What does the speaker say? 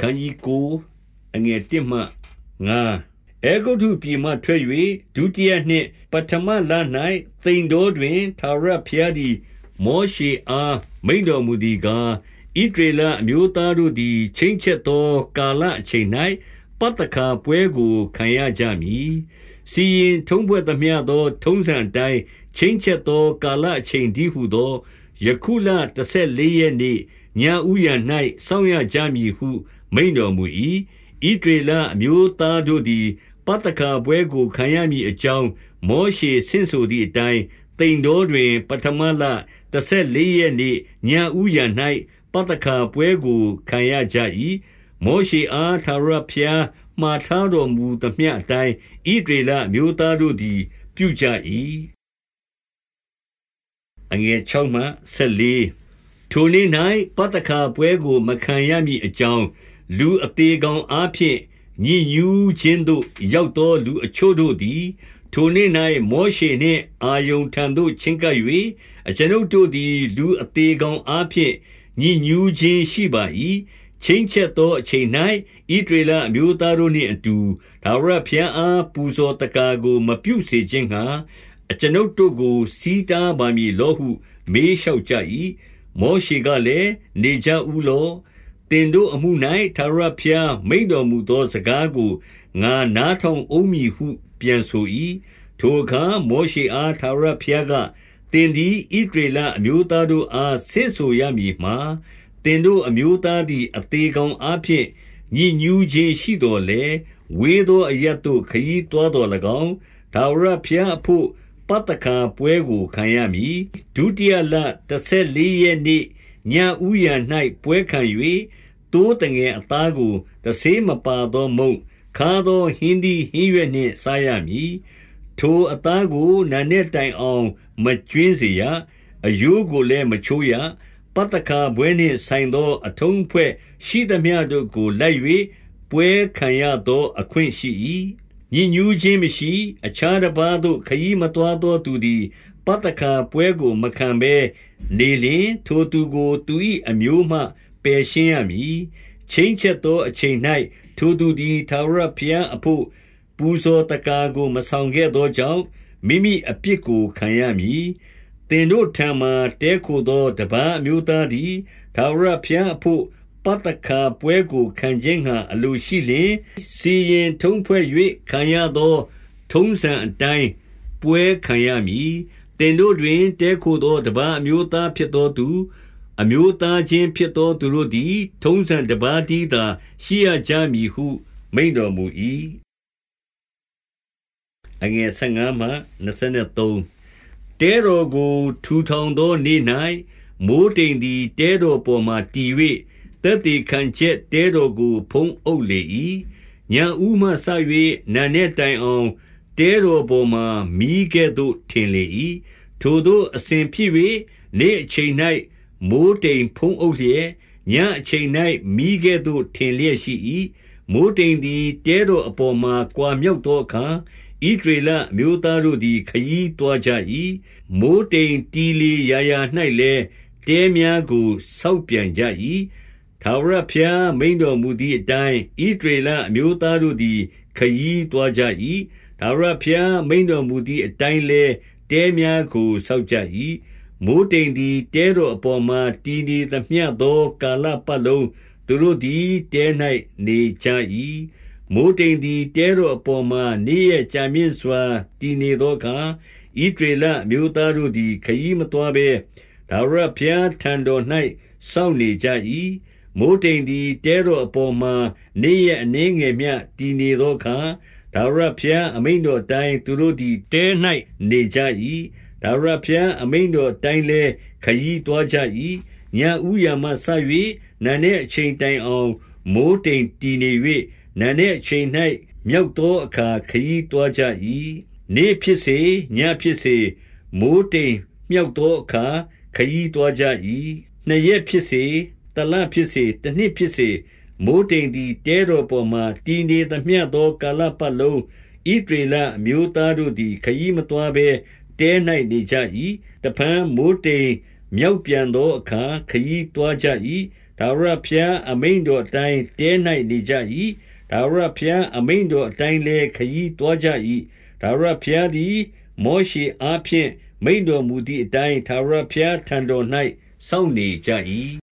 ခန်းကြီးကိုအငယ်1မှ9အေဂုတုပြည်မှထွက်၍ဒုတိယနှစ်ပထမလ၌တိန်တော်တွင်သာရဖျားသည် မောရှေအားမိန်တော်မူသည်ကားဣဒရေလအမျိုးသားတို့သည်ချင်းချက်သော ကာလအချိန်၌ပတ္တခါပွဲကိုခံရကြမည်စီရင်ထုံးဖွဲ့သမျှသော ထုံးစံအတိုင်းချင်းချက်သော ကာလအချိန်တည်းဟုသောယခုလ14ရက်နေ့ညဥ်ရ၌စောင့်ရကြမည်ဟု မိန်တော်မူ၏ဣဒရေလအမျိုးသားတို့သည်ပတ္တခါပွဲကိုခံရမည်အကြောင်းမောရှေဆင့်ဆိုသည့်အတိုင်းတိန်တော်တွင် ပထမလ14ရက်နေ့ညဥ်ရ၌ပတ္တခါပွဲကိုခံရကြ၏မောရှေအားသာရဖျားမှားထားတော်မူသမျှအတိုင်းဣဒရေလမျိုးသားတို့သည် ပြုကြ၏အငယ်6မှ14ထိုနေ့၌ပတ္တခါပွဲကို မခံရမည်အကြောင်း လူအသေးကောင်အားဖြင့်ညဉ့်ညူးခြင်းသို့ ရောက်သောလူအချို့တို့သည် ထိုနေ့၌မောရှေနှင့်အာယုန်ထံသို့ချဉ်ကပ်၍အကျွန်ုပ်တို့သည် လူအသေးကောင်အားဖြင့်ညဉ့်ညူးခြင်းရှိပါ၏ချင်းချက်သောအချိန်၌ဣဒေလအမျိုးသားတို့နှင့်အတူဒါဝရဖျံအားပူဇော်တကာကို မပြုစေခြင်းငှာအကျွန်ုပ်တို့ကို စီးတားပါမည်လောဟု မေးလျှောက်ကြ၏မောရှေကလည်းနေကြဦးလော တင်တို့အမှု၌သာရဖျား မိန်တော်မူသောစကားကို ငါနားထောင်အုံးမည်ဟု ပြန်ဆို၏ထိုအခါ မောရှေအားသာရဖျားကတင်သည်ဣဒေလအမျိုးသားတို့အား ဆင့်ဆိုရမည်မှာ သင်တို့အမျိုးသားသည် အသေးကောင်အားဖြင့် ညစ်ညူးခြင်းရှိတော်လေဝေသောအရတ်တို့ ခရီးသွားတော်၎င်းဒါဝရဖျားအဖို့ပတ္တခါပွဲကို ခံရမည် ဒုတိယလ14ရက်နေ့ညဥ်ရ၌ပွဲခံ၍ တိုးတငယ်အသားကိုတဆေးမပါသောမုံခါသောဟင်းသည်ဟင်းရွက်နှင့်စားရမည်ထိုအသားကိုနာနဲ့တိုင်အောင် မကျွင်းစေရအယိုးကိုလည်းမချိုးရပတ္တခါပွဲနှင့်ဆိုင်သော အထုံးဖွဲ့ရှိသမျှတို့ကိုလိုက်၍ပွဲခံရသောအခွင့်ရှိ၏ညဉ့်ညူးခြင်းမရှိ အခြားတစ်ပါးသို့ခရီးမသွားသောသူသည်ပတ္တခါပွဲကိုမခံဘဲနေလျင်ထိုသူကိုသူ၏အမျိုးမှ ပယ်ရှင်းရမည်ချင်းချက်သောအချိန်၌ထိုသူသည်သာရဖျံအဖို့ပူဇော်တကာကိုမဆောင်ခဲ့သောကြောင့်မိမိအပြစ်ကိုခံရမည်သင်တို့ထံမှတဲခိုသောတပန်းအမျိုးသားသည်ထာဝရဘုရားအဖို့ပတ္တခါပွဲကိုခံခြင်းငှာအလိုရှိလျင်စီရင်ထုံးဖွဲ့၍ခံရသော ထုံးစံအတိုင်းပွဲခံရမည်တင်တို့တွင်တဲခိုသောတပန်းအမျိုးသားဖြစ်သောသူ အမျိုးသားချင်းဖြစ်သောသူတို့သည် ထုံးစံတပါးတည်းသာရှိရကြမည်ဟု မိန်တော်မူ၏အငယ်15မှ23တဲတော်ကိုထူထောင်သောနေ့၌မိုးတိမ်သည်တဲတော်ပေါ်မှတည်၍သက်သေခံချက်တဲတော်ကို ဖုံးအုပ်လေ၏ညဦးမှဆ၍နာနဲ့တိုင်အောင်တဲတော်ပေါ်မှမိကဲ့သို့ထင်လေ၏ထိုတို့အစဉ်ဖြစ်၍နေ့အချိန်၌ မိုးတိမ်ဖုံးအုပ်လျက်ညအချိန်၌မိကဲ့သို့ထင်လျက်ရှိ၏မိုးတိမ်သည်တဲတော်အပေါ်မှကွာမြောက်သောအခါဣဒရေလအမျိုးသားတို့သည်ခရီးသွားကြ၏မိုးတိမ်တီလီရာရာ၌လည်းတဲများကိုစောက်ပြန်ကြ၏ထာဝရဘုရားမိန်တော်မူသည့်အတိုင်းဣဒရေလအမျိုးသားတို့သည်ခရီးသွားကြ၏ထာဝရဘုရားမိန်တော်မူသည့်အတိုင်းလည်းတဲများကိုစောက်ကြ၏ မိုးတိမ်သည်တဲတော်အပေါ်မှတည်နေသမျှသော ကာလပတ်လုံးသူတို့သည်တဲ၌နေကြ၏မိုးတိမ်သည်တဲတော်အပေါ်မှနေ့ရက်ကြာမြင့်စွာတည်နေသောအခါဣဒရေလအမျိုးသားတို့သည် ခရီးမသွားဘဲဒါဝရဘုရားထံတော်၌စောင့်နေကြ၏မိုးတိမ်သည်တဲတော်အပေါ်မှနေ့ရက်အနှင်းငယ်မျှတည်နေသောအခါဒါဝရဘုရားအမိန်တော်တိုင်းသူတို့သည်တဲ၌နေကြ၏ ဒါဝရဘုရားအမိန်တော်တိုင်းလည်းခရီးသွားကြ၏ညဥ်ရမှဆ၍နာနေအချိန်တိုင်အောင်မိုးတိမ်တည်နေ၍နံနက်အချိန်၌မြောက်သောအခါခရီးသွားကြ၏နေ့ဖြစ်စေညဖြစ်စေမိုးတိမ်မြောက်သောအခါခရီးသွားကြ၏နှစ်ရက်ဖြစ်စေတလဖြစ်စေတနှစ်ဖြစ်စေမိုးတိမ်သည်တဲတော်ပေါ်မှတည်နေသမျှသောကာလပတ်လုံးဣဒေလအမျိုးသားတို့သည်ခရီးမသွားဘဲ တဲ၌နေကြ၏တပန်းမိုးတိမ်မြောက်ပြန်သောအခါခရီးသွားကြ၏ထာဝရဘုရားအမိန်တော်အတိုင်းတဲ၌နေကြ၏ထာဝရဘုရားအမိန်တော်အတိုင်းလည်းခရီးသွားကြ၏ထာဝရဘုရားသည်မောရှေအားဖြင့်မိန်တော်မူသည့်အတိုင်းထာဝရဘုရားထံတော်၌စောင့်နေကြ၏